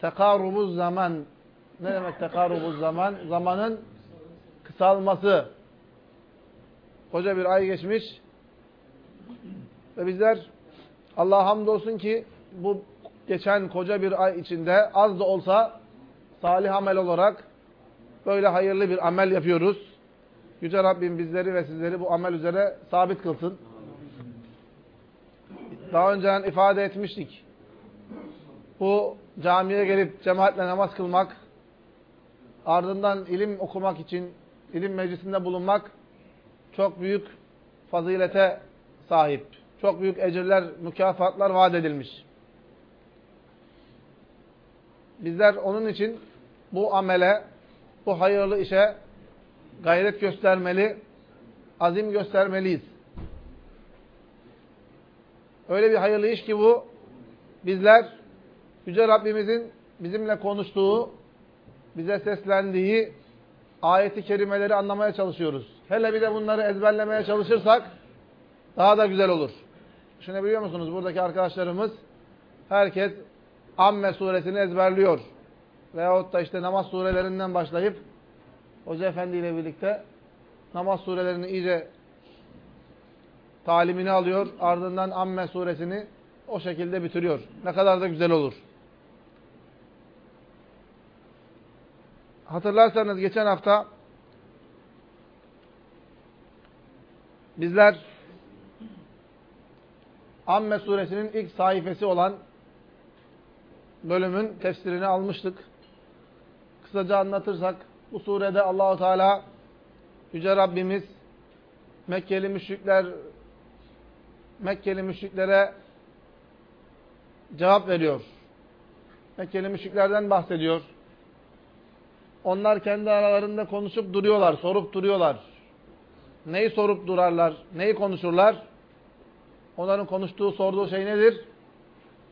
tekarubuz zaman. Ne demek tekarubuz zaman? Zamanın kısalması. Koca bir ay geçmiş. Ve bizler Allah'a hamdolsun ki bu geçen koca bir ay içinde az da olsa salih amel olarak böyle hayırlı bir amel yapıyoruz. Yüce Rabbim bizleri ve sizleri bu amel üzere sabit kılsın. Daha önceden ifade etmiştik. Bu camiye gelip cemaatle namaz kılmak, ardından ilim okumak için ilim meclisinde bulunmak çok büyük fazilete sahip. Çok büyük ecirler, mükafatlar vaat edilmiş. Bizler onun için bu amele, bu hayırlı işe gayret göstermeli, azim göstermeliyiz. Öyle bir hayırlı iş ki bu, bizler Yüce Rabbimizin bizimle konuştuğu, bize seslendiği ayeti kerimeleri anlamaya çalışıyoruz. Hele bir de bunları ezberlemeye çalışırsak daha da güzel olur. Düşünebiliyor musunuz? Buradaki arkadaşlarımız herkes Amme suresini ezberliyor. Veyahut da işte namaz surelerinden başlayıp Hoca Efendi ile birlikte namaz surelerini iyice talimini alıyor. Ardından Amme suresini o şekilde bitiriyor. Ne kadar da güzel olur. Hatırlarsanız geçen hafta bizler Amme suresinin ilk sayfası olan bölümün tefsirini almıştık. Kısaca anlatırsak bu surede Allahu Teala Yüce Rabbimiz Mekkeli müşrikler Mekkeli müşriklere cevap veriyor. Mekkeli müşriklerden bahsediyor. Onlar kendi aralarında konuşup duruyorlar, sorup duruyorlar. Neyi sorup durarlar, neyi konuşurlar? Onların konuştuğu, sorduğu şey nedir?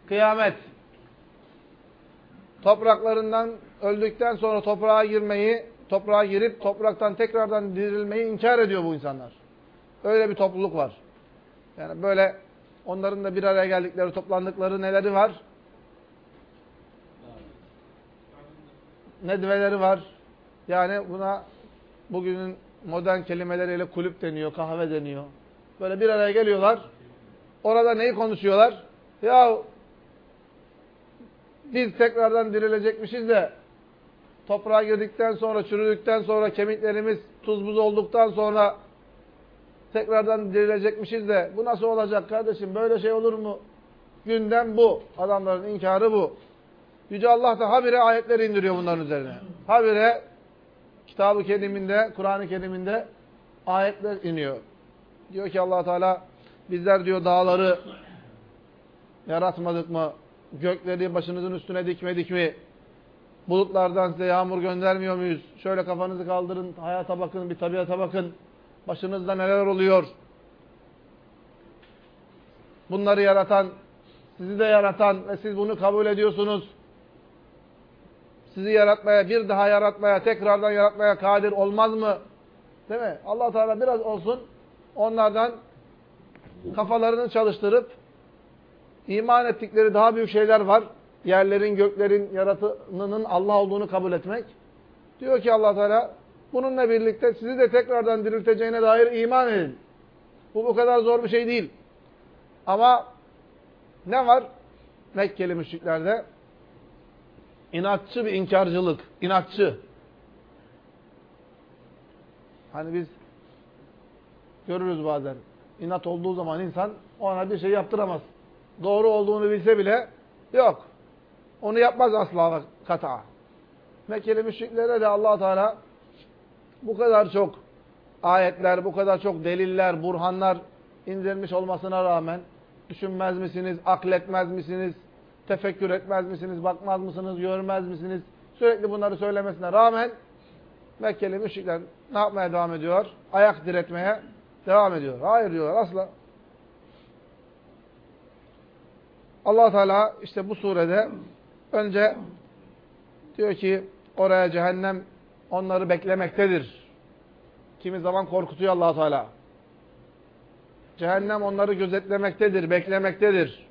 Kıyamet. Topraklarından öldükten sonra toprağa girmeyi, toprağa girip topraktan tekrardan dirilmeyi inkar ediyor bu insanlar. Öyle bir topluluk var. Yani böyle onların da bir araya geldikleri, toplandıkları neleri var? Nedveleri var. Yani buna bugünün modern kelimeleriyle kulüp deniyor, kahve deniyor. Böyle bir araya geliyorlar. Orada neyi konuşuyorlar? Ya biz tekrardan dirilecekmişiz de toprağa girdikten sonra, çürüdükten sonra, kemiklerimiz tuz buz olduktan sonra tekrardan dirilecekmişiz de bu nasıl olacak kardeşim? Böyle şey olur mu? Gündem bu. Adamların inkarı bu. Yüce Allah da habire ayetler indiriyor bunların üzerine. Habire kitabı keriminde, Kur'an-ı keriminde ayetler iniyor. Diyor ki allah Teala bizler diyor dağları yaratmadık mı? Gökleri başınızın üstüne dikmedik mi? Bulutlardan size yağmur göndermiyor muyuz? Şöyle kafanızı kaldırın, hayata bakın, bir tabiata bakın. Başınızda neler oluyor? Bunları yaratan, sizi de yaratan ve siz bunu kabul ediyorsunuz. Sizi yaratmaya, bir daha yaratmaya, tekrardan yaratmaya kadir olmaz mı? Değil mi? allah Teala biraz olsun onlardan kafalarını çalıştırıp iman ettikleri daha büyük şeyler var. Yerlerin, göklerin yaratınının Allah olduğunu kabul etmek. Diyor ki allah Teala bununla birlikte sizi de tekrardan dirilteceğine dair iman edin. Bu bu kadar zor bir şey değil. Ama ne var Mekkeli müşriklerde? İnatçı bir inkarcılık. İnatçı. Hani biz görürüz bazen. İnat olduğu zaman insan ona bir şey yaptıramaz. Doğru olduğunu bilse bile yok. Onu yapmaz asla kata. Mekkeli müşriklere de allah Teala bu kadar çok ayetler, bu kadar çok deliller, burhanlar indirmiş olmasına rağmen düşünmez misiniz, akletmez misiniz, tefekkür etmez misiniz, bakmaz mısınız, görmez misiniz? Sürekli bunları söylemesine rağmen Mekkeli müşrikler ne yapmaya devam ediyor? Ayak diretmeye devam ediyor. Hayır diyorlar asla. allah Teala işte bu surede önce diyor ki oraya cehennem onları beklemektedir. Kimi zaman korkutuyor allah Teala. Cehennem onları gözetlemektedir, beklemektedir.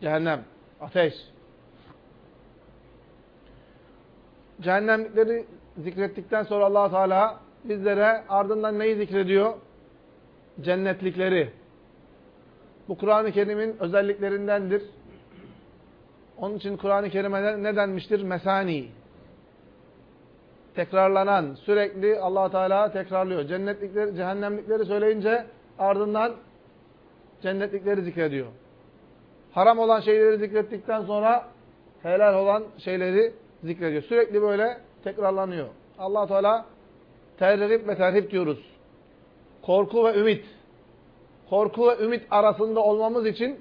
Cehennem, ateş. cehennemlikleri zikrettikten sonra allah Teala bizlere ardından neyi zikrediyor? Cennetlikleri. Bu Kur'an-ı Kerim'in özelliklerindendir. Onun için Kur'an-ı Kerim'e ne denmiştir? Mesani. Tekrarlanan, sürekli allah Teala tekrarlıyor. Cennetlikleri, cehennemlikleri söyleyince ardından cennetlikleri zikrediyor. Haram olan şeyleri zikrettikten sonra helal olan şeyleri zikrediyor. Sürekli böyle tekrarlanıyor. allah Teala terhip ve terhip diyoruz. Korku ve ümit. Korku ve ümit arasında olmamız için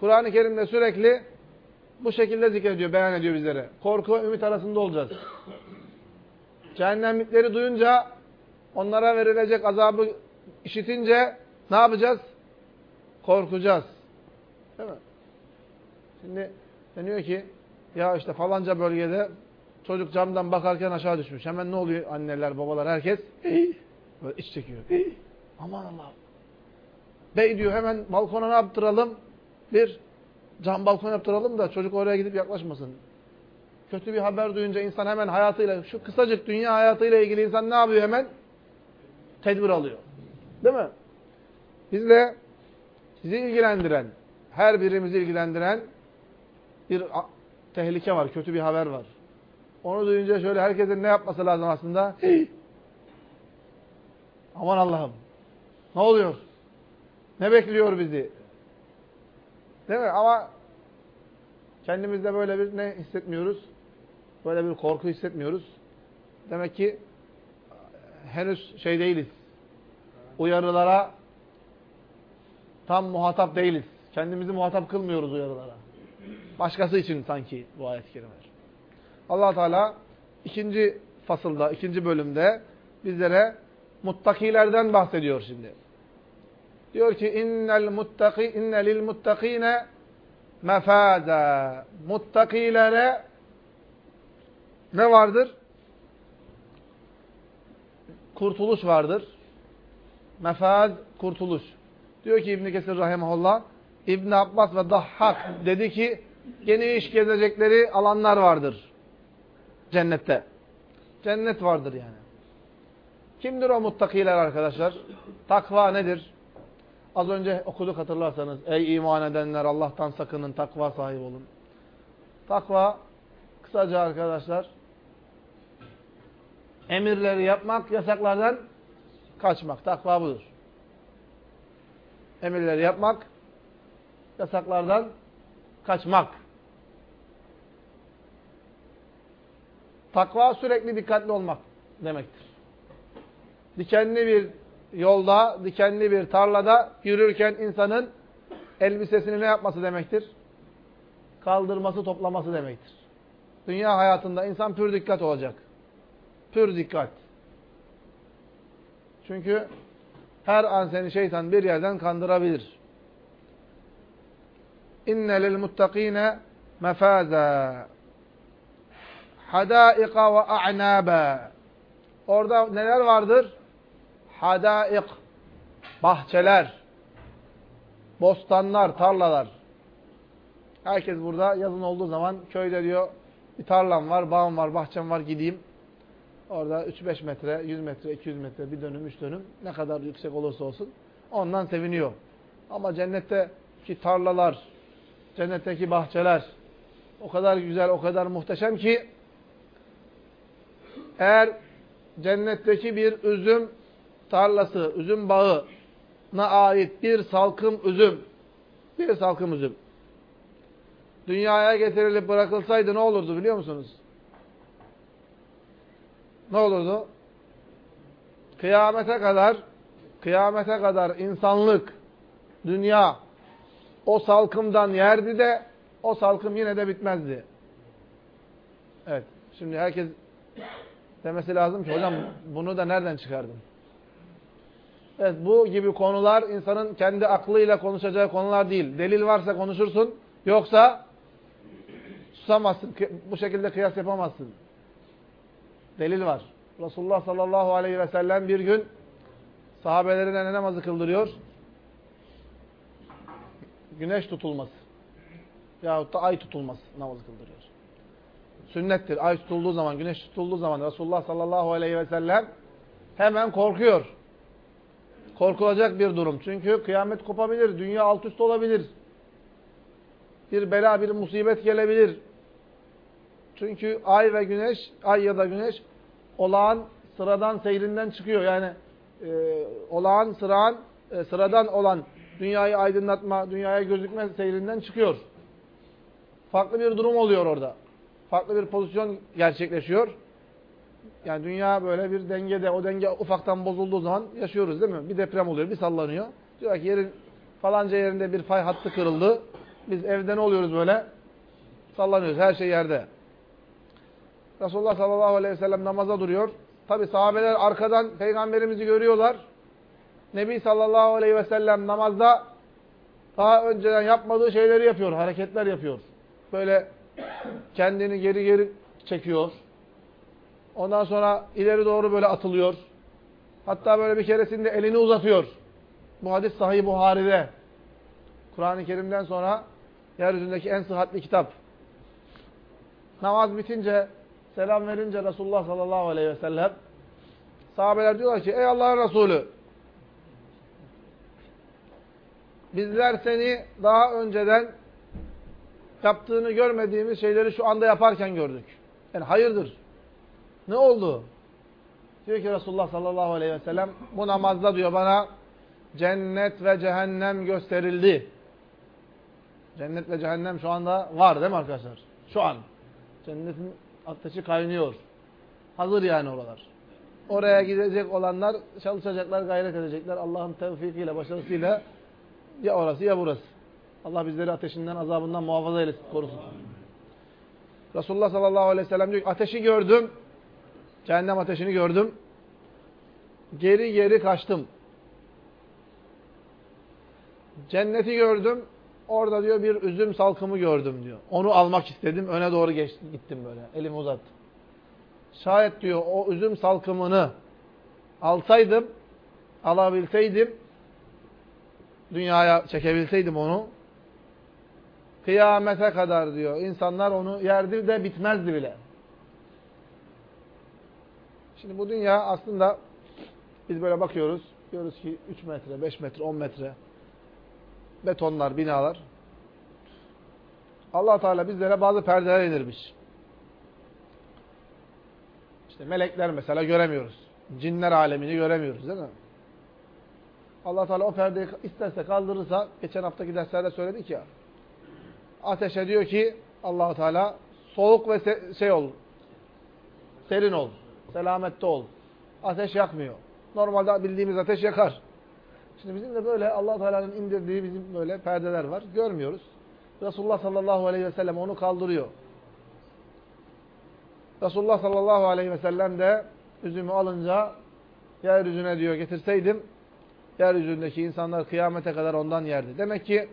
Kur'an-ı Kerim'de sürekli bu şekilde zikrediyor, beyan ediyor bizlere. Korku ve ümit arasında olacağız. Cehennemlikleri duyunca, onlara verilecek azabı işitince ne yapacağız? Korkacağız. Değil mi? Şimdi deniyor ki, ya işte falanca bölgede çocuk camdan bakarken aşağı düşmüş. Hemen ne oluyor anneler, babalar, herkes? Böyle iç çekiyor. Aman Allah'ım. Bey diyor hemen balkona ne yaptıralım? Bir cam balkon yaptıralım da çocuk oraya gidip yaklaşmasın. Kötü bir haber duyunca insan hemen hayatıyla, şu kısacık dünya hayatıyla ilgili insan ne yapıyor hemen? Tedbir alıyor. Değil mi? Bizle sizi ilgilendiren, her birimizi ilgilendiren bir tehlike var, kötü bir haber var. Onu duyunca şöyle herkesin ne yapması lazım aslında? Aman Allah'ım. Ne oluyor? Ne bekliyor bizi? Değil mi? Ama kendimizde böyle bir ne hissetmiyoruz? Böyle bir korku hissetmiyoruz. Demek ki henüz şey değiliz. Uyarılara tam muhatap değiliz. Kendimizi muhatap kılmıyoruz uyarılara. Başkası için sanki bu ayet-i kerimeler. allah Teala ikinci fasılda, ikinci bölümde bizlere muttakilerden bahsediyor şimdi. Diyor ki innel muttaki innelil muttakine mefaza. Muttakilere ne vardır? Kurtuluş vardır. Mefaz kurtuluş. Diyor ki İbn Kesir rahimehullah İbn Abbas ve Dahhak dedi ki geniş gezecekleri alanlar vardır cennette. Cennet vardır yani. Kimdir o muttakiler arkadaşlar? Takva nedir? Az önce okuduk hatırlarsanız. Ey iman edenler Allah'tan sakının, takva sahibi olun. Takva, kısaca arkadaşlar, emirleri yapmak, yasaklardan kaçmak. Takva budur. Emirleri yapmak, yasaklardan kaçmak. Takva sürekli dikkatli olmak demektir. Dikenli bir yolda, dikenli bir tarlada yürürken insanın elbisesini ne yapması demektir? Kaldırması, toplaması demektir. Dünya hayatında insan pür dikkat olacak. Pür dikkat. Çünkü her an seni şeytan bir yerden kandırabilir. İnne lil muttakine mefaza hadaika ve a'naba. Orada neler vardır? hadaik, bahçeler, bostanlar, tarlalar. Herkes burada yazın olduğu zaman köyde diyor bir tarlam var, bağım var, bahçem var gideyim. Orada 3-5 metre, 100 metre, 200 metre, bir dönüm, üç dönüm ne kadar yüksek olursa olsun ondan seviniyor. Ama cennetteki tarlalar, cennetteki bahçeler o kadar güzel, o kadar muhteşem ki eğer cennetteki bir üzüm tarlası, üzüm bağına ait bir salkım üzüm, bir salkım üzüm dünyaya getirilip bırakılsaydı ne olurdu biliyor musunuz? Ne olurdu? Kıyamete kadar kıyamete kadar insanlık, dünya o salkımdan yerdi de o salkım yine de bitmezdi. Evet. Şimdi herkes demesi lazım ki hocam bunu da nereden çıkardın? Evet bu gibi konular insanın kendi aklıyla konuşacağı konular değil. Delil varsa konuşursun. Yoksa susamazsın. Bu şekilde kıyas yapamazsın. Delil var. Resulullah sallallahu aleyhi ve sellem bir gün sahabelerine ne namazı kıldırıyor? Güneş tutulması. Yahut da ay tutulması namazı kıldırıyor. sünnettir. Ay tutulduğu zaman, güneş tutulduğu zaman Resulullah sallallahu aleyhi ve sellem hemen korkuyor. Korkulacak bir durum. Çünkü kıyamet kopabilir, dünya alt üst olabilir. Bir bela, bir musibet gelebilir. Çünkü ay ve güneş, ay ya da güneş olağan sıradan seyrinden çıkıyor. Yani e, olağan sıradan, e, sıradan olan dünyayı aydınlatma, dünyaya gözükme seyrinden çıkıyor. Farklı bir durum oluyor orada. Farklı bir pozisyon gerçekleşiyor. Yani dünya böyle bir dengede, o denge ufaktan bozulduğu zaman yaşıyoruz değil mi? Bir deprem oluyor, bir sallanıyor. Diyor ki yerin falanca yerinde bir fay hattı kırıldı. Biz evde ne oluyoruz böyle? Sallanıyoruz, her şey yerde. Resulullah sallallahu aleyhi ve sellem namaza duruyor. Tabi sahabeler arkadan peygamberimizi görüyorlar. Nebi sallallahu aleyhi ve sellem namazda daha önceden yapmadığı şeyleri yapıyor, hareketler yapıyor. Böyle kendini geri geri çekiyor. Ondan sonra ileri doğru böyle atılıyor. Hatta böyle bir keresinde elini uzatıyor. Bu hadis Sahih Buhari'de. Kur'an-ı Kerim'den sonra yeryüzündeki en sıhhatli kitap. Namaz bitince, selam verince Resulullah sallallahu aleyhi ve sellem sahabeler diyorlar ki ey Allah'ın Resulü bizler seni daha önceden yaptığını görmediğimiz şeyleri şu anda yaparken gördük. Yani hayırdır? Ne oldu? Diyor ki Resulullah sallallahu aleyhi ve sellem bu namazda diyor bana cennet ve cehennem gösterildi. Cennet ve cehennem şu anda var değil mi arkadaşlar? Şu an. Cennetin ateşi kaynıyor. Hazır yani oralar. Oraya gidecek olanlar çalışacaklar, gayret edecekler. Allah'ın tevfikiyle, başarısıyla ya orası ya burası. Allah bizleri ateşinden, azabından muhafaza eylesin, korusun. Resulullah sallallahu aleyhi ve sellem diyor ateşi gördüm. Cehennem ateşini gördüm. Geri geri kaçtım. Cenneti gördüm. Orada diyor bir üzüm salkımı gördüm diyor. Onu almak istedim. Öne doğru geçtim, gittim böyle. Elimi uzattım. Şayet diyor o üzüm salkımını alsaydım, alabilseydim, dünyaya çekebilseydim onu, kıyamete kadar diyor. insanlar onu yerdi de bitmezdi bile. Şimdi bu dünya aslında biz böyle bakıyoruz. Diyoruz ki 3 metre, 5 metre, 10 metre betonlar, binalar. allah Teala bizlere bazı perdeler indirmiş. İşte melekler mesela göremiyoruz. Cinler alemini göremiyoruz değil mi? Allah Teala o perdeyi isterse kaldırırsa, geçen haftaki derslerde söyledik ya, ateşe diyor ki allah Teala soğuk ve şey ol, serin ol, selamette ol. Ateş yakmıyor. Normalde bildiğimiz ateş yakar. Şimdi bizim de böyle allah Teala'nın indirdiği bizim böyle perdeler var. Görmüyoruz. Resulullah sallallahu aleyhi ve sellem onu kaldırıyor. Resulullah sallallahu aleyhi ve sellem de üzümü alınca yeryüzüne diyor getirseydim yeryüzündeki insanlar kıyamete kadar ondan yerdi. Demek ki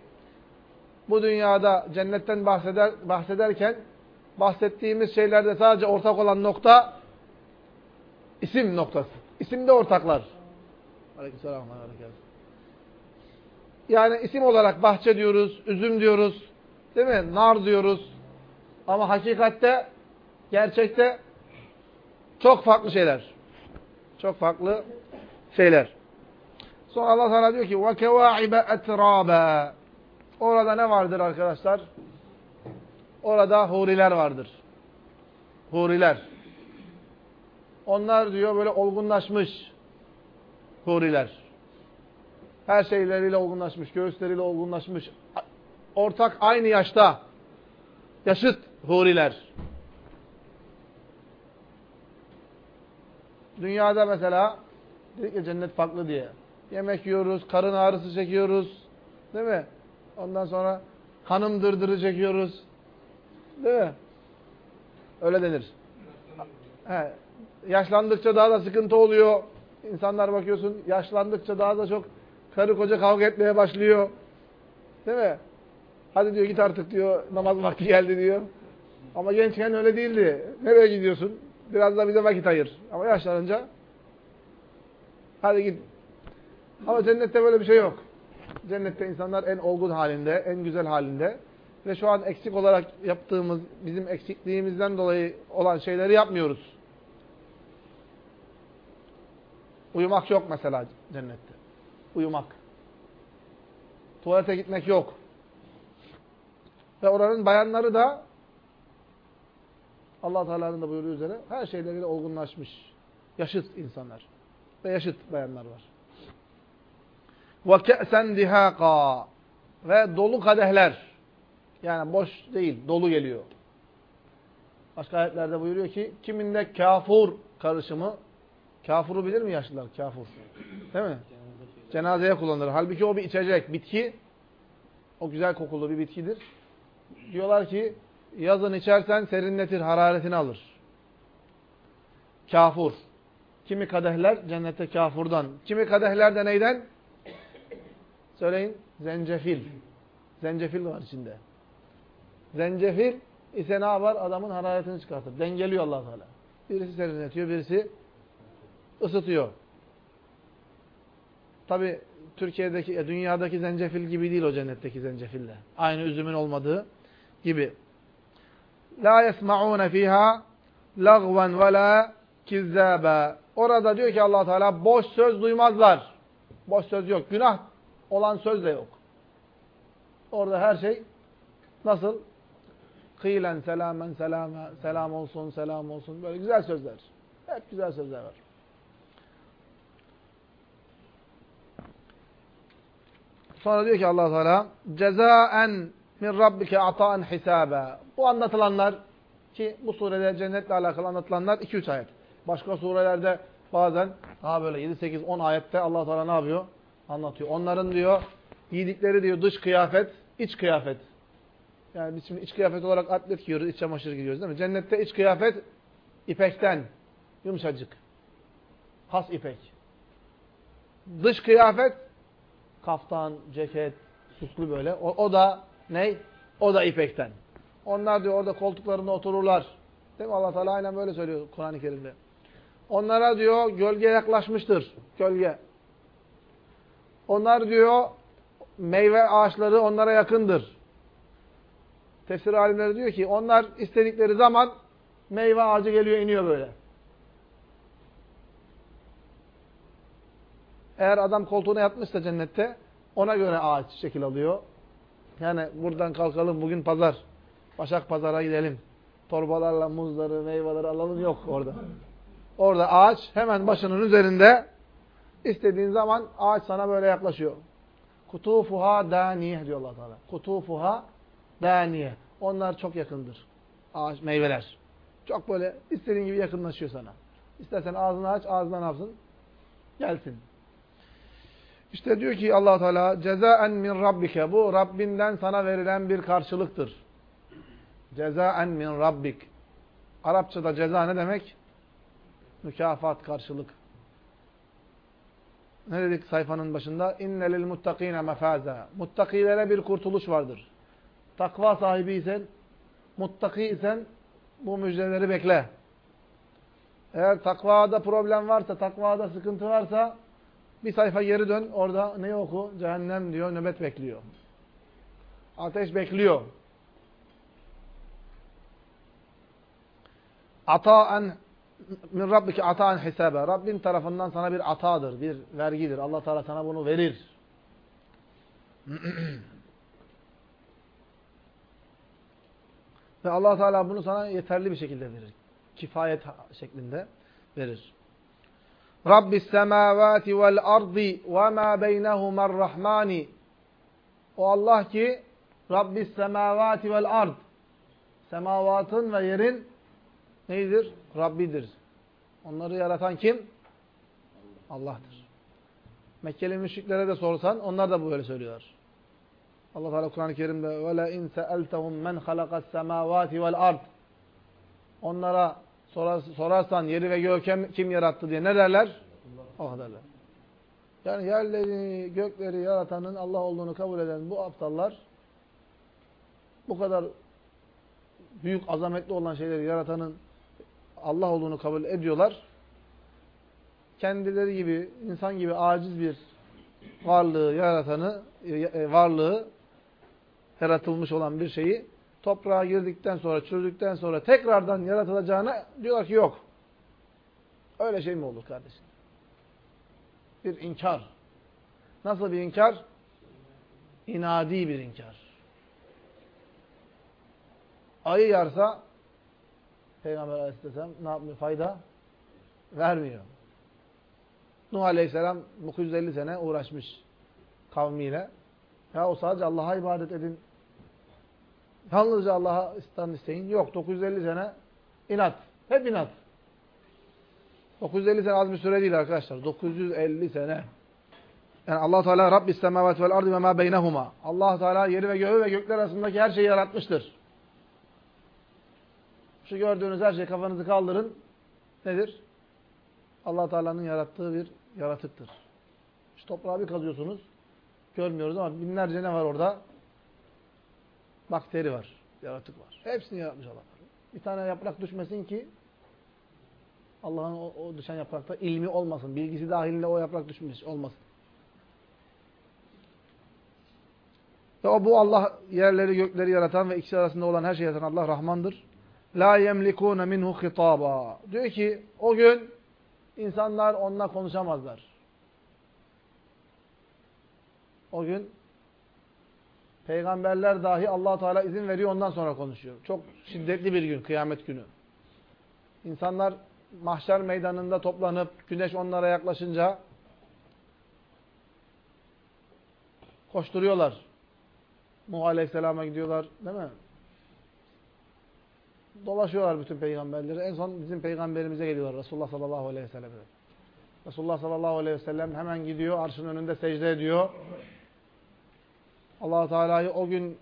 bu dünyada cennetten bahseder, bahsederken bahsettiğimiz şeylerde sadece ortak olan nokta isim noktası. İsimde ortaklar. Yani isim olarak bahçe diyoruz, üzüm diyoruz, değil mi? Nar diyoruz. Ama hakikatte, gerçekte çok farklı şeyler. Çok farklı şeyler. Sonra Allah Teala diyor ki وَكَوَاعِبَ اَتْرَابًا Orada ne vardır arkadaşlar? Orada huriler vardır. Huriler. Onlar diyor böyle olgunlaşmış huriler. Her şeyleriyle olgunlaşmış, göğüsleriyle olgunlaşmış. Ortak aynı yaşta. Yaşıt huriler. Dünyada mesela dedik ya cennet farklı diye. Yemek yiyoruz, karın ağrısı çekiyoruz. Değil mi? Ondan sonra hanım dırdırı çekiyoruz. Değil mi? Öyle denir. He. Yaşlandıkça daha da sıkıntı oluyor. İnsanlar bakıyorsun yaşlandıkça daha da çok karı koca kavga etmeye başlıyor. Değil mi? Hadi diyor git artık diyor namaz vakti geldi diyor. Ama gençken öyle değildi. Nereye gidiyorsun? Biraz da bize vakit ayır. Ama yaşlanınca hadi git. Ama cennette böyle bir şey yok. Cennette insanlar en olgun halinde, en güzel halinde ve şu an eksik olarak yaptığımız, bizim eksikliğimizden dolayı olan şeyleri yapmıyoruz. Uyumak yok mesela cennette. Uyumak. Tuvalete gitmek yok. Ve oranın bayanları da allah Teala'nın da buyurduğu üzere her şeyleriyle olgunlaşmış. Yaşıt insanlar. Ve yaşıt bayanlar var ve ke'sen dihaka ve dolu kadehler. Yani boş değil, dolu geliyor. Başka ayetlerde buyuruyor ki kiminde kafur karışımı kafuru bilir mi yaşlılar? Kafur. Değil mi? Cenazeye kullanılır. Halbuki o bir içecek, bitki. O güzel kokulu bir bitkidir. Diyorlar ki yazın içersen serinletir, hararetini alır. Kafur. Kimi kadehler cennette kafurdan. Kimi kadehler de neyden? Söyleyin. Zencefil. Zencefil var içinde. Zencefil ise ne yapar? Adamın hararetini çıkartır. Dengeliyor allah Teala. Birisi serinletiyor, birisi ısıtıyor. Tabi Türkiye'deki, dünyadaki zencefil gibi değil o cennetteki zencefille. Aynı üzümün olmadığı gibi. La yesma'un fiha lagwan ve la kizzaba. Orada diyor ki Allah Teala boş söz duymazlar. Boş söz yok. Günah olan söz de yok. Orada her şey nasıl? Kıylen selamen selama, selam olsun, selam olsun. Böyle güzel sözler. Hep güzel sözler var. Sonra diyor ki Allah Teala cezaen min rabbike ata'en hisabe. Bu anlatılanlar ki bu surede cennetle alakalı anlatılanlar 2-3 ayet. Başka surelerde bazen daha böyle 7 8 10 ayette Allah Teala ne yapıyor? Anlatıyor. Onların diyor giydikleri diyor dış kıyafet, iç kıyafet. Yani biz şimdi iç kıyafet olarak atlet giyiyoruz, iç çamaşır giyiyoruz değil mi? Cennette iç kıyafet ipekten, yumuşacık. Has ipek. Dış kıyafet kaftan, ceket, süslü böyle. O, o da ne? O da ipekten. Onlar diyor orada koltuklarında otururlar. Değil mi? Allah Teala aynen böyle söylüyor Kur'an-ı Kerim'de. Onlara diyor gölge yaklaşmıştır. Gölge. Onlar diyor meyve ağaçları onlara yakındır. Tefsir alimleri diyor ki onlar istedikleri zaman meyve ağacı geliyor iniyor böyle. Eğer adam koltuğuna yatmışsa cennette ona göre ağaç şekil alıyor. Yani buradan kalkalım bugün pazar. Başak pazara gidelim. Torbalarla muzları, meyveleri alalım yok orada. Orada ağaç hemen başının üzerinde istediğin zaman ağaç sana böyle yaklaşıyor. Kutufuha daniye diyor Allah Teala. Kutufuha daniye. Onlar çok yakındır. Ağaç, meyveler. Çok böyle istediğin gibi yakınlaşıyor sana. İstersen ağzını aç, ağzından yapsın? Gelsin. İşte diyor ki allah Teala cezaen min rabbike. Bu Rabbinden sana verilen bir karşılıktır. Cezaen min rabbik. Arapçada ceza ne demek? Mükafat, karşılık. Ne dedik sayfanın başında? İnne lil muttakine mefaza. Muttakilere bir kurtuluş vardır. Takva sahibiysen, muttaki isen bu müjdeleri bekle. Eğer takvada problem varsa, takvada sıkıntı varsa bir sayfa geri dön. Orada ne oku? Cehennem diyor, nöbet bekliyor. Ateş bekliyor. Ataen min rabbike ataen hisabe. Rabbin tarafından sana bir atadır, bir vergidir. Allah Teala sana bunu verir. Ve Allah Teala bunu sana yeterli bir şekilde verir. Kifayet şeklinde verir. Rabbis semavati vel ardi ve ma beynehumar rahmani. O Allah ki Rabbis semavati vel ard. Semavatın ve yerin neydir? Rabbidir. Onları yaratan kim? Allah'tır. Mekkeli müşriklere de sorsan onlar da böyle söylüyorlar. Allah Teala Kur'an-ı Kerim'de in sa'altahum men halakas semavati vel ard. Onlara sorarsan yeri ve göğü kim yarattı diye ne derler? Allah derler. Yani yerleri, gökleri yaratanın Allah olduğunu kabul eden bu aptallar bu kadar büyük azametli olan şeyleri yaratanın Allah olduğunu kabul ediyorlar. Kendileri gibi, insan gibi aciz bir varlığı, yaratanı, e, varlığı yaratılmış olan bir şeyi toprağa girdikten sonra, çürüdükten sonra tekrardan yaratılacağına diyorlar ki yok. Öyle şey mi olur kardeşim? Bir inkar. Nasıl bir inkar? İnadi bir inkar. Ayı yarsa Peygamber aleyhisselam ne yapmıyor? Fayda vermiyor. Nuh aleyhisselam 950 sene uğraşmış kavmiyle. Ya o sadece Allah'a ibadet edin. Yalnızca Allah'a istan isteyin. Yok 950 sene inat. Hep inat. 950 sene az bir süre değil arkadaşlar. 950 sene. Yani Allah Teala Rabbis semavat vel ardı ve ma beynehuma. Allah Teala yeri ve göğü ve gökler arasındaki her şeyi yaratmıştır. Şu gördüğünüz her şey kafanızı kaldırın. Nedir? Allah Teala'nın yarattığı bir yaratıktır. Şu toprağı bir kazıyorsunuz. Görmüyoruz ama binlerce ne var orada? Bakteri var, yaratık var. Hepsini yaratmış Allah. Bir tane yaprak düşmesin ki Allah'ın o, o düşen yaprakta ilmi olmasın. Bilgisi dahilinde o yaprak düşmüş olmasın. Ve o bu Allah yerleri gökleri yaratan ve ikisi arasında olan her şeyi yaratan Allah Rahmandır. La yemlikune minhu hitaba. Diyor ki o gün insanlar onunla konuşamazlar. O gün peygamberler dahi allah Teala izin veriyor ondan sonra konuşuyor. Çok şiddetli bir gün, kıyamet günü. İnsanlar mahşer meydanında toplanıp güneş onlara yaklaşınca koşturuyorlar. Nuh Aleyhisselam'a gidiyorlar değil mi? Dolaşıyorlar bütün peygamberleri. En son bizim peygamberimize geliyorlar. Resulullah sallallahu aleyhi ve sellem. Resulullah sallallahu aleyhi ve sellem hemen gidiyor. Arşın önünde secde ediyor. allah Teala'yı o gün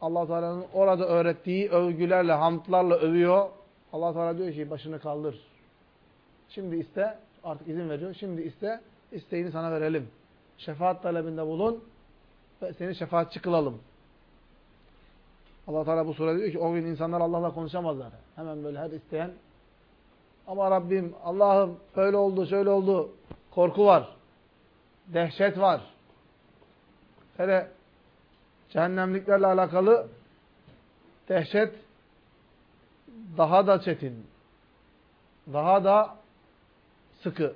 allah Teala'nın orada öğrettiği övgülerle, hamdlarla övüyor. allah Teala diyor ki başını kaldır. Şimdi iste. Artık izin veriyor. Şimdi iste. isteğini sana verelim. Şefaat talebinde bulun. Ve seni şefaatçi kılalım allah Teala bu surede diyor ki o gün insanlar Allah'la konuşamazlar. Hemen böyle her isteyen ama Rabbim Allah'ım böyle oldu şöyle oldu korku var. Dehşet var. Hele cehennemliklerle alakalı dehşet daha da çetin. Daha da sıkı.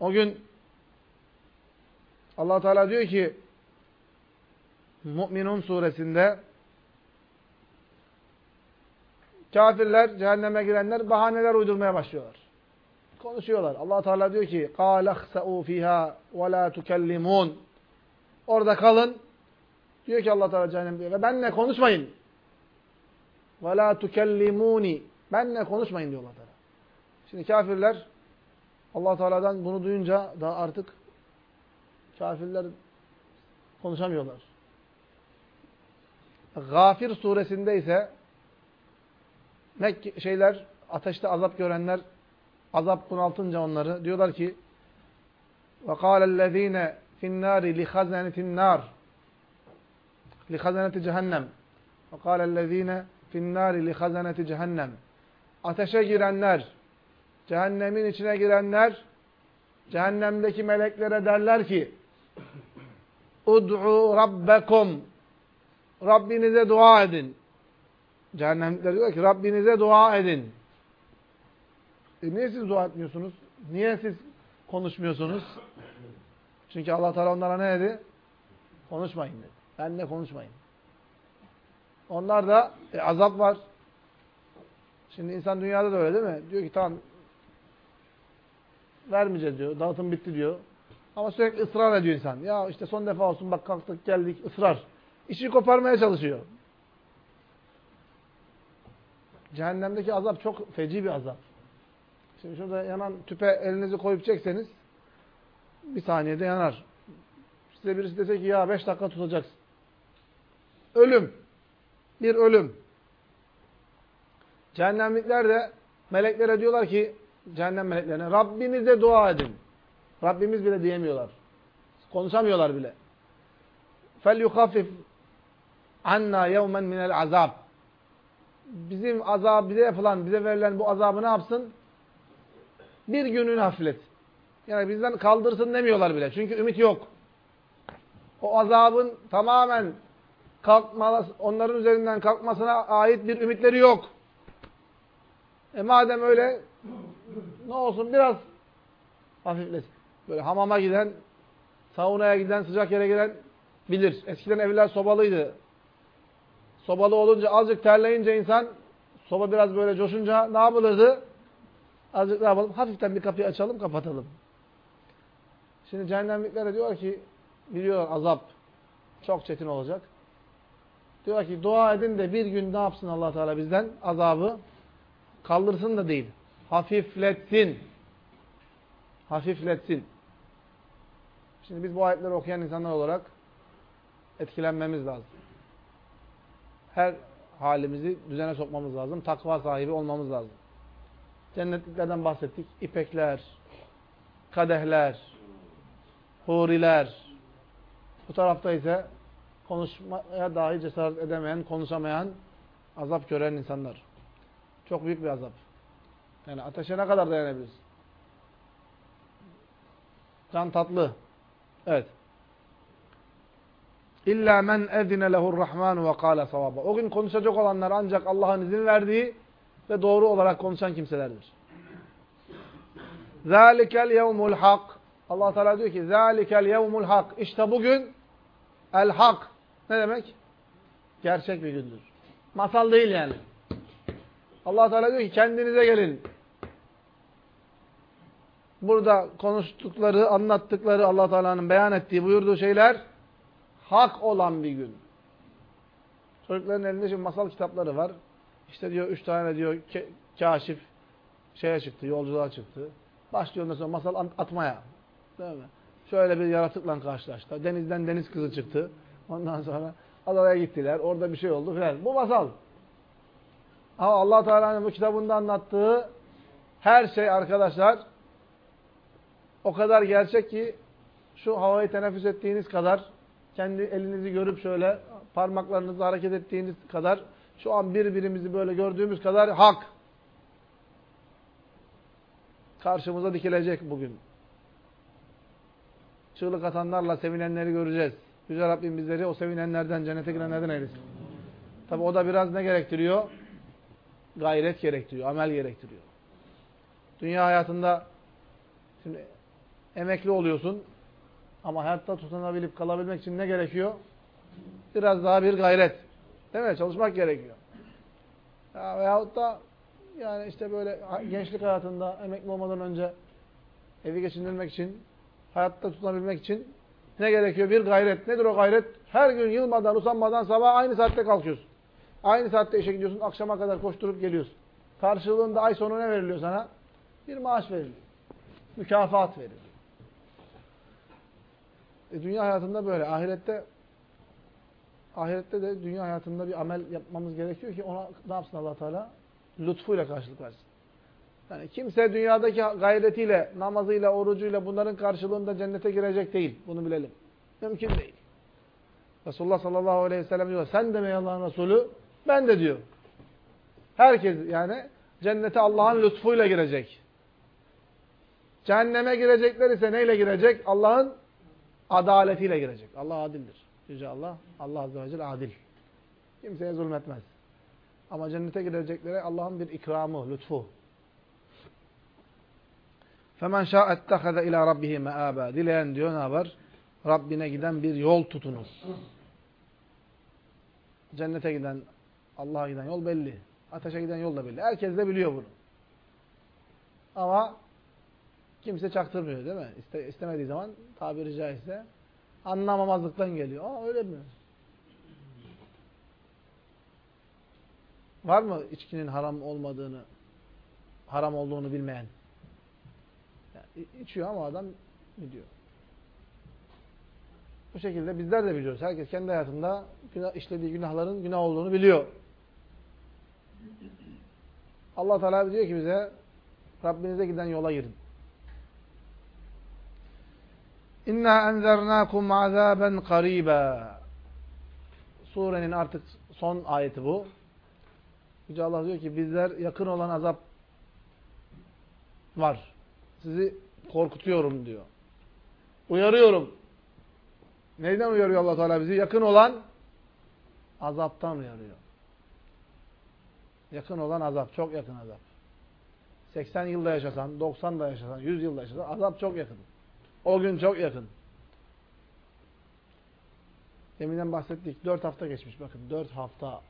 O gün allah Teala diyor ki Mü'minun suresinde kafirler, cehenneme girenler bahaneler uydurmaya başlıyorlar. Konuşuyorlar. Allah Teala diyor ki: "Qalakhsa'u fiha ve la tukellimun." Orada kalın. Diyor ki Allah Teala cehennem ve benle konuşmayın. Ve la. Benle konuşmayın diyor Allah Teala. Şimdi kafirler Allah Teala'dan bunu duyunca daha artık kafirler konuşamıyorlar. Gafir suresinde ise Mek şeyler ateşte azap görenler azap bunaltınca onları diyorlar ki kâlellezîne finnâri li hazanetin nâr li hazaneti cehennem ve kâlellezîne finnâri li hazaneti cehennem ateşe girenler cehennemin içine girenler cehennemdeki meleklere derler ki ud'u rabbekum Rabbinize dua edin. Cehennemlikler diyor ki Rabbinize dua edin. E niye siz dua etmiyorsunuz? Niye siz konuşmuyorsunuz? Çünkü Allah Teala onlara ne dedi? Konuşmayın dedi. Benle konuşmayın. Onlar da e, azap var. Şimdi insan dünyada da öyle değil mi? Diyor ki tamam vermeyeceğiz diyor. Dağıtım bitti diyor. Ama sürekli ısrar ediyor insan. Ya işte son defa olsun bak kalktık geldik ısrar. İşi koparmaya çalışıyor. Cehennemdeki azap çok feci bir azap. Şimdi şurada yanan tüpe elinizi koyup çekseniz bir saniyede yanar. Size birisi dese ki ya beş dakika tutacaksın. Ölüm. Bir ölüm. Cehennemlikler de meleklere diyorlar ki cehennem meleklerine Rabbinize dua edin. Rabbimiz bile diyemiyorlar. Konuşamıyorlar bile. Fel anna yevmen minel azab. Bizim azab bize yapılan, bize verilen bu azabı ne yapsın? Bir gününü hafiflet. Yani bizden kaldırsın demiyorlar bile. Çünkü ümit yok. o azabın tamamen kalkması, onların üzerinden kalkmasına ait bir ümitleri yok. E madem öyle ne olsun biraz hafiflesin. Böyle hamama giden, saunaya giden, sıcak yere giden bilir. Eskiden evler sobalıydı. Sobalı olunca azıcık terleyince insan soba biraz böyle coşunca ne yapılırdı? Azıcık ne yapalım? Hafiften bir kapıyı açalım, kapatalım. Şimdi cehennemlikler diyor ki biliyorlar azap çok çetin olacak. Diyor ki dua edin de bir gün ne yapsın allah Teala bizden? Azabı kaldırsın da değil. Hafifletsin. Hafifletsin. Şimdi biz bu ayetleri okuyan insanlar olarak etkilenmemiz lazım. Her halimizi düzene sokmamız lazım. Takva sahibi olmamız lazım. Cennetliklerden bahsettik. İpekler, kadehler, huriler. Bu tarafta ise konuşmaya dahi cesaret edemeyen, konuşamayan, azap gören insanlar. Çok büyük bir azap. Yani ateşe ne kadar dayanabiliriz? Can tatlı. Evet. İlla men ezine lehur rahman ve kâle savaba. O gün konuşacak olanlar ancak Allah'ın izin verdiği ve doğru olarak konuşan kimselerdir. Zalikel yevmul hak. Allah Teala diyor ki zalikel yevmul hak. İşte bugün el hak. Ne demek? Gerçek bir gündür. Masal değil yani. Allah Teala diyor ki kendinize gelin. Burada konuştukları, anlattıkları Allah Teala'nın beyan ettiği, buyurduğu şeyler hak olan bir gün. Çocukların elinde şimdi masal kitapları var. İşte diyor üç tane diyor kaşif şeye çıktı, yolculuğa çıktı. Başlıyor ondan sonra masal atmaya. Değil mi? Şöyle bir yaratıkla karşılaştı. Denizden deniz kızı çıktı. Ondan sonra adaya gittiler. Orada bir şey oldu filan. Bu masal. Ama Allah Teala'nın bu kitabında anlattığı her şey arkadaşlar o kadar gerçek ki şu havayı teneffüs ettiğiniz kadar kendi elinizi görüp şöyle parmaklarınızı hareket ettiğiniz kadar şu an birbirimizi böyle gördüğümüz kadar hak karşımıza dikilecek bugün. Çığlık atanlarla sevinenleri göreceğiz. Yüce Rabbim bizleri o sevinenlerden, cennete girenlerden eylesin. Tabi o da biraz ne gerektiriyor? Gayret gerektiriyor, amel gerektiriyor. Dünya hayatında şimdi emekli oluyorsun ama hayatta tutunabilip kalabilmek için ne gerekiyor? Biraz daha bir gayret. Değil mi? Çalışmak gerekiyor. Ya, veyahut da yani işte böyle gençlik hayatında emekli olmadan önce evi geçindirmek için, hayatta tutunabilmek için ne gerekiyor? Bir gayret. Nedir o gayret? Her gün yılmadan, usanmadan sabah aynı saatte kalkıyorsun. Aynı saatte işe gidiyorsun, akşama kadar koşturup geliyorsun. Karşılığında ay sonu ne veriliyor sana? Bir maaş veriliyor. Mükafat veriliyor. E, dünya hayatında böyle. Ahirette ahirette de dünya hayatında bir amel yapmamız gerekiyor ki ona ne yapsın allah Teala? Lütfuyla karşılık versin. Yani kimse dünyadaki gayretiyle, namazıyla, orucuyla bunların karşılığında cennete girecek değil. Bunu bilelim. Mümkün değil. Resulullah sallallahu aleyhi ve sellem diyor. Sen de mi Allah'ın Resulü? Ben de diyor. Herkes yani cennete Allah'ın lütfuyla girecek. Cehenneme girecekler ise neyle girecek? Allah'ın adaletiyle girecek. Allah adildir. Yüce Allah, Allah Azze ve Celle adil. Kimseye zulmetmez. Ama cennete girecekleri Allah'ın bir ikramı, lütfu. فَمَنْ شَاءَ اتَّخَذَ اِلَى رَبِّهِ مَآبًا Dileyen diyor ne yapar? Rabbine giden bir yol tutunur. Cennete giden, Allah'a giden yol belli. Ateşe giden yol da belli. Herkes de biliyor bunu. Ama kimse çaktırmıyor değil mi? İste, istemediği zaman tabiri caizse anlamamazlıktan geliyor. Aa öyle mi? Var mı içkinin haram olmadığını, haram olduğunu bilmeyen? Yani içiyor ama adam gidiyor. Bu şekilde bizler de biliyoruz. Herkes kendi hayatında günah, işlediği günahların günah olduğunu biliyor. Allah Teala diyor ki bize Rabbinize giden yola girin. İnna enzernakum azaben qariba. Surenin artık son ayeti bu. Yüce Allah diyor ki bizler yakın olan azap var. Sizi korkutuyorum diyor. Uyarıyorum. Neyden uyarıyor allah Teala bizi? Yakın olan azaptan uyarıyor. Yakın olan azap. Çok yakın azap. 80 yılda yaşasan, 90 da yaşasan, 100 yılda yaşasan azap çok yakın. O gün çok yakın. Deminden bahsettik. 4 hafta geçmiş. Bakın 4 hafta.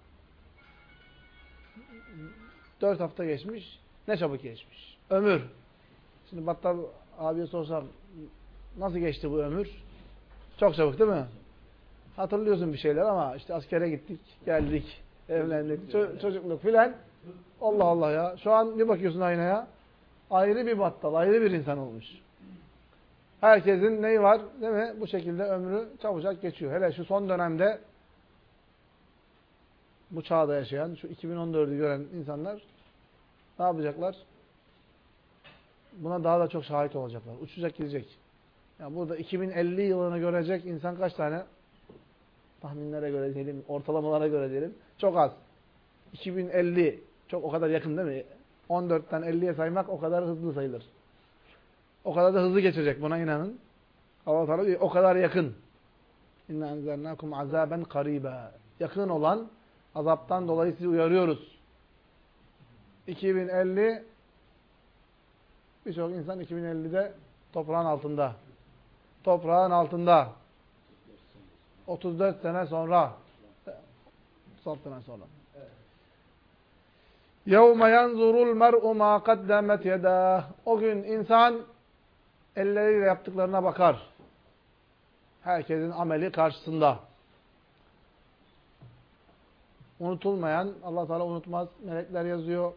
4 hafta geçmiş. Ne çabuk geçmiş. Ömür. Şimdi Battal abiye sorsam nasıl geçti bu ömür? Çok çabuk değil mi? Hatırlıyorsun bir şeyler ama işte askere gittik, geldik, evlendik, ço çocukluk filan. Allah Allah ya. Şu an bir bakıyorsun aynaya. Ayrı bir battal, ayrı bir insan olmuş. Herkesin neyi var değil mi? Bu şekilde ömrü çabucak geçiyor. Hele şu son dönemde bu çağda yaşayan, şu 2014'ü gören insanlar ne yapacaklar? Buna daha da çok şahit olacaklar. Uçacak gidecek. Ya burada 2050 yılını görecek insan kaç tane? Tahminlere göre diyelim, ortalamalara göre diyelim. Çok az. 2050 çok o kadar yakın değil mi? 14'ten 50'ye saymak o kadar hızlı sayılır. O kadar da hızlı geçecek buna inanın. Allah Teala diyor o kadar yakın. İnna enzernakum azaben kariba. Yakın olan azaptan dolayı sizi uyarıyoruz. 2050 birçok insan 2050'de toprağın altında. Toprağın altında. 34 sene sonra. 36 sene sonra. يَوْمَ يَنْظُرُ الْمَرْءُ مَا قَدَّمَتْ يَدَاهُ O gün insan elleriyle yaptıklarına bakar. Herkesin ameli karşısında. Unutulmayan, allah Teala unutmaz, melekler yazıyor.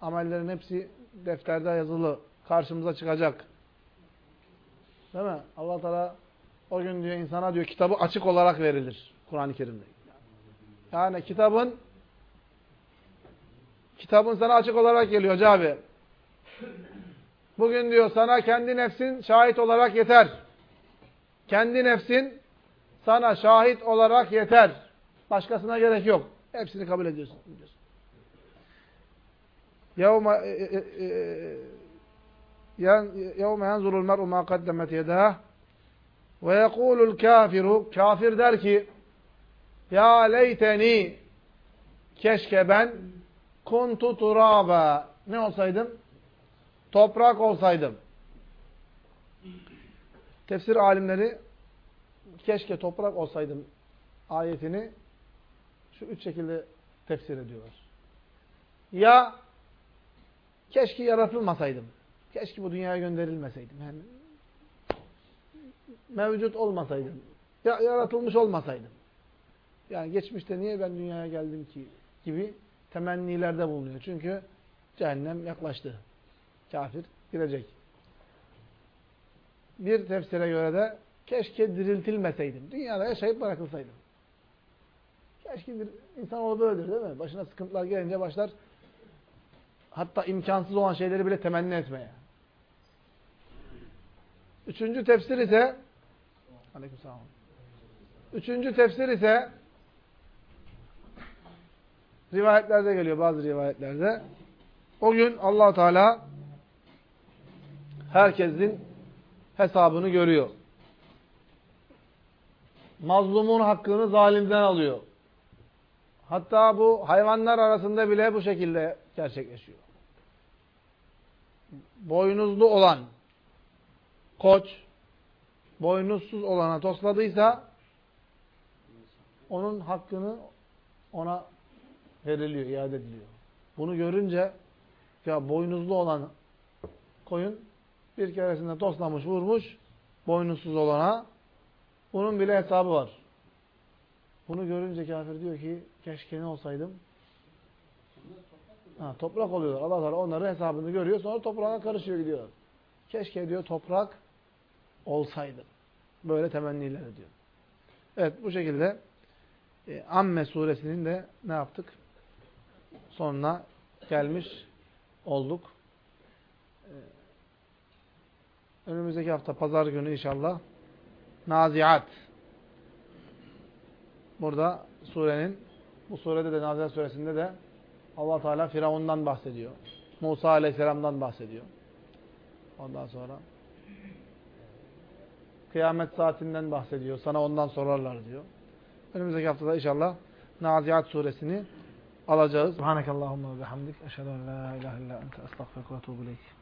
Amellerin hepsi defterde yazılı. Karşımıza çıkacak. Değil mi? allah Teala o gün diyor insana diyor kitabı açık olarak verilir. Kur'an-ı Kerim'de. Yani kitabın kitabın sana açık olarak geliyor abi. Bugün diyor sana kendi nefsin şahit olarak yeter. Kendi nefsin sana şahit olarak yeter. Başkasına gerek yok. Hepsini kabul ediyorsun. Diyorsun. Yevme e, e, e, yevme yenzurul mer'u ma kaddemet yedah ve yekulul kafiru kafir der ki ya leyteni keşke ben kuntu turaba ne olsaydım Toprak olsaydım. Tefsir alimleri keşke toprak olsaydım ayetini şu üç şekilde tefsir ediyorlar. Ya keşke yaratılmasaydım. Keşke bu dünyaya gönderilmeseydim. Yani mevcut olmasaydım. Ya, yaratılmış olmasaydım. Yani geçmişte niye ben dünyaya geldim ki gibi temennilerde bulunuyor. Çünkü cehennem yaklaştı. Kafir girecek. Bir tefsire göre de keşke diriltilmeseydim. Dünyada yaşayıp bırakılsaydım. Keşke insan böyledir değil mi? Başına sıkıntılar gelince başlar hatta imkansız olan şeyleri bile temenni etmeye. Üçüncü tefsir ise Aleykümselam. Üçüncü tefsir ise rivayetlerde geliyor bazı rivayetlerde. O gün allah Teala herkesin hesabını görüyor. Mazlumun hakkını zalimden alıyor. Hatta bu hayvanlar arasında bile bu şekilde gerçekleşiyor. Boynuzlu olan koç boynuzsuz olana tosladıysa onun hakkını ona veriliyor, iade ediliyor. Bunu görünce ya boynuzlu olan koyun bir keresinde toslamış, vurmuş boynuzsuz olana bunun bile hesabı var. Bunu görünce kafir diyor ki keşke ne olsaydım? Ha, toprak oluyorlar. Allah Teala onların hesabını görüyor. Sonra toprağa karışıyor gidiyor. Keşke diyor toprak olsaydım. Böyle temenniler ediyor. Evet bu şekilde e, Amme suresinin de ne yaptık? Sonuna gelmiş olduk. E, önümüzdeki hafta pazar günü inşallah Naziat burada surenin bu surede de Naziat suresinde de Allah Teala Firavun'dan bahsediyor. Musa Aleyhisselam'dan bahsediyor. Ondan sonra Kıyamet saatinden bahsediyor. Sana ondan sorarlar diyor. Önümüzdeki haftada inşallah Naziat suresini alacağız. Subhanakallahumma ve bihamdik. Eşhedü en la ilahe illa ente estağfirullah ve etûbü ileyk.